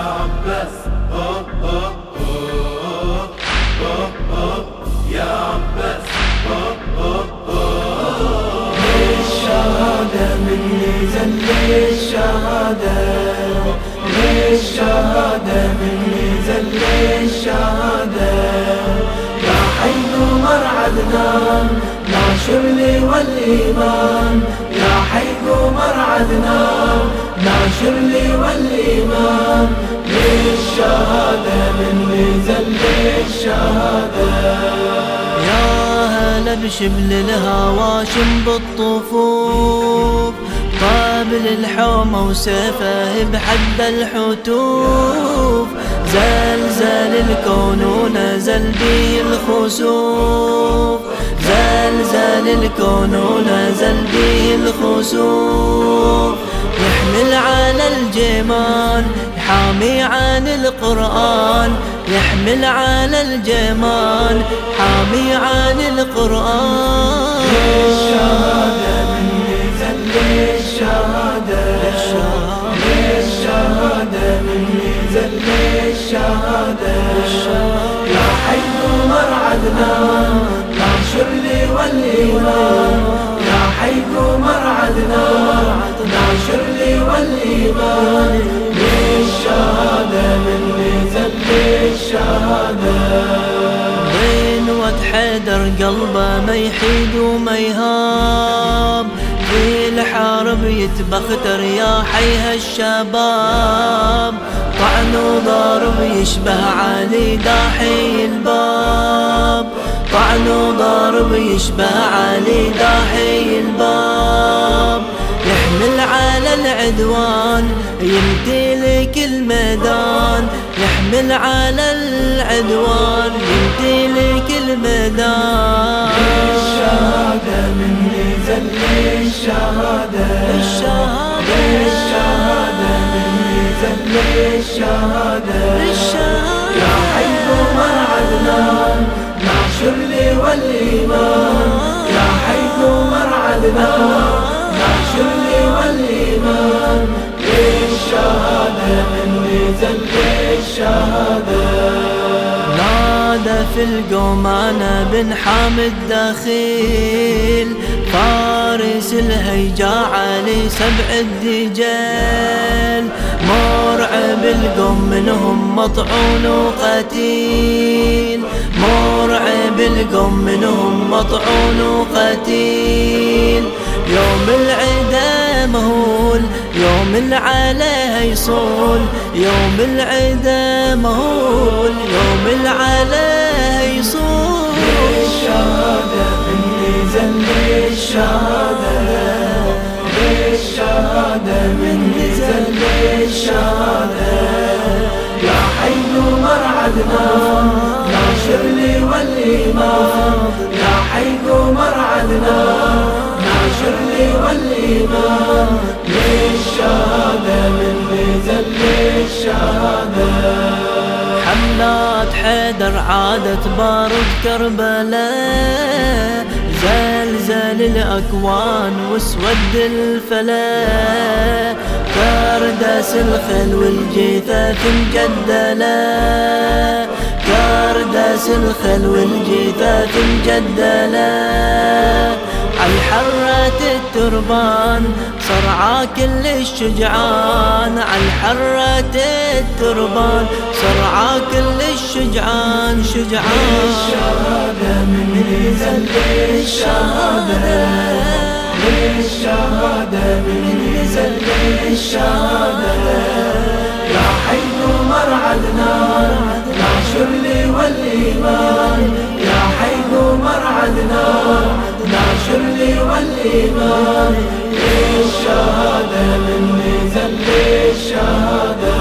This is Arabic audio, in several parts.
عباس أوه أوه أوه أوه يا عباس أوه أوه أوه للشهادة مني زل الشهادة للشهادة مني زل الشهادة يا حي مرعدنا ناشر لي والإيمان يا حي مرعدنا ناشر لي والإيمان. للشهادة مني زل الشهادة يا هلا بشبل الهواشم بالطفوف قابل الحومة وسيفه بحد الحتوف. زلزل الكون ونزل به الخسوف. زلزل الكون ونزل به الخسوف. يحمل على الجمال يحامي عن القرآن. يحمل على الجمال حامي عن القرآن. مرعدنا ناشر لي والإيمان. يا حي مرعدنا ناشر لي والإيمان. للشهادة مني زل الشهادة. بين حيدر قلبه ما يحيد وما يهاب. في الحرب يا حيها الشباب. طعن وضرب يشبه علي داحي الباب. طعن وضرب يشبه علي داحي الباب. يحمل على العدوان يمدي لك الميدان. يحمل على العدوان يمدي لك الميدان. الشهادة. الشهادة. الشهادة. مني زل الشهادة. الشهادة. يا حي مرعدنا ناشر لي والإيمان. يا حي مرعدنا ناشر لي والإيمان. للشهادة مني زل الشهادة نادى في القوم أنا بن حامد دخيل فارس الهيجا علي سبع الدجال. مرعب القوم منهم مطعون وقتيل مرعب القوم منهم مطعون وقتيل يوم العدا مهول يوم العلا يصول يوم العدا مهول يوم زل الشهادة للشهادة مني زل الشهادة يا حي مرعدنا ناشر لي والإيمان يا حي مرعدنا ناشر لي والإيمان للشهادة مني زل الشهادة حملات حيدر عادت بارد كربلاء زلزل الأكوان واسود الفلا كردس الخل والجثث مجدلة كردس الخل والجثث مجدلة عالحرة التربان صرعى كل الشجعان. عالحرة التربان صرعى كل الشجعان. شجعان. الشهادة مني زل الشهادة للشهادة. مني زل الشهادة للشهادة مني زل الشهادة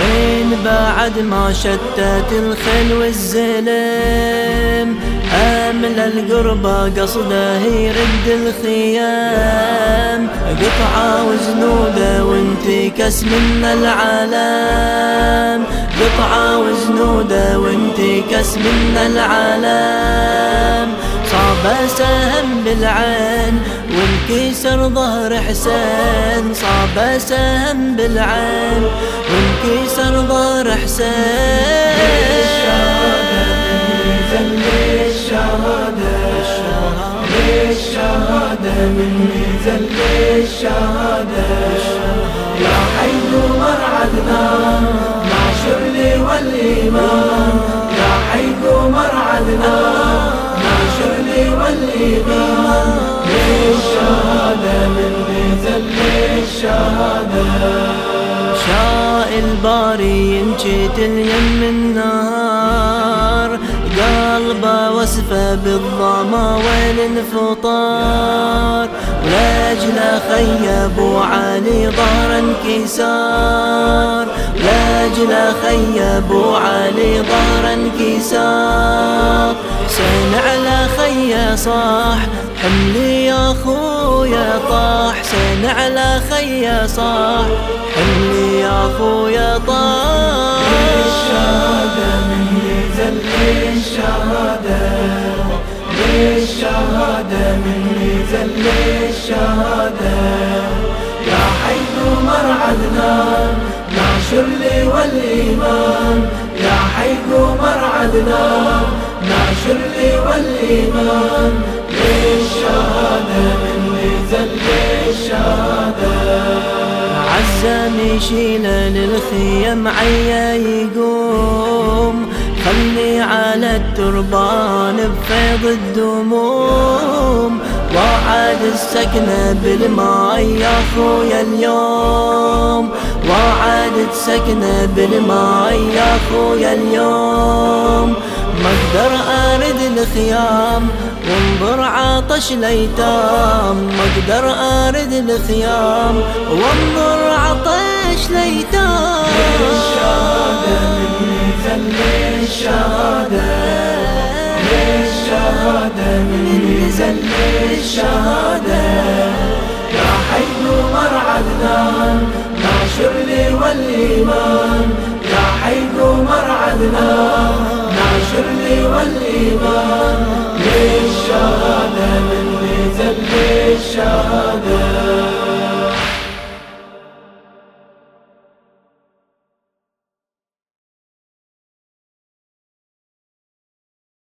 من بعد ما شتت الخل والزلم أمل القربة قصده يرد الخيام. قطعة وزنودة وانتي كس من العالم. قطعة وزنودة وانتي كس من العالم. صاب سهم بالعين وانكسر ظهر حسين. صاب سهم بالعين وانكسر ظهر حسين. الشهادة مني زل الشهادة يا حي مرعدنا مع شرلي والإيمان يا حي مرعدنا والإيمان. للشهادة مني زل الشهادة شاء الباري ينشت اليم النهار. وصفه بالظما والانفطار ولاجل خي أبو علي ظهر انكسار. ولاجل خي أبو علي ظهر انكسار. حسين على خي صاح حملي يا أخويا طاح. حسين على خي صاح حملي يا أخويا طاح. الشهادة مني زل الشهادة للشهادة مني زل الشهادة يا حي مرعدنا ناشر لي والإيمان يا حي مرعدنا ناشر لي والإيمان للشهادة مني زل الشهادة عزام يشيل للخيم عيا يقوم. خلي على التربان بفيض الدموم وعد السكنة بالماء يا خويا اليوم. وعد السكنة بالماء يا خويا اليوم. ما أقدر آرد الخيام وانظر عطش ليتام ما أقدر آرد الخيام وانظر عطش ليتام للشهادة للشهادة مني زل الشهادة يا حي مرعدنا ناشر لي والإيمان يا حي مرعدنا ناشر لي والإيمان للشهادة. مني زل الشهادة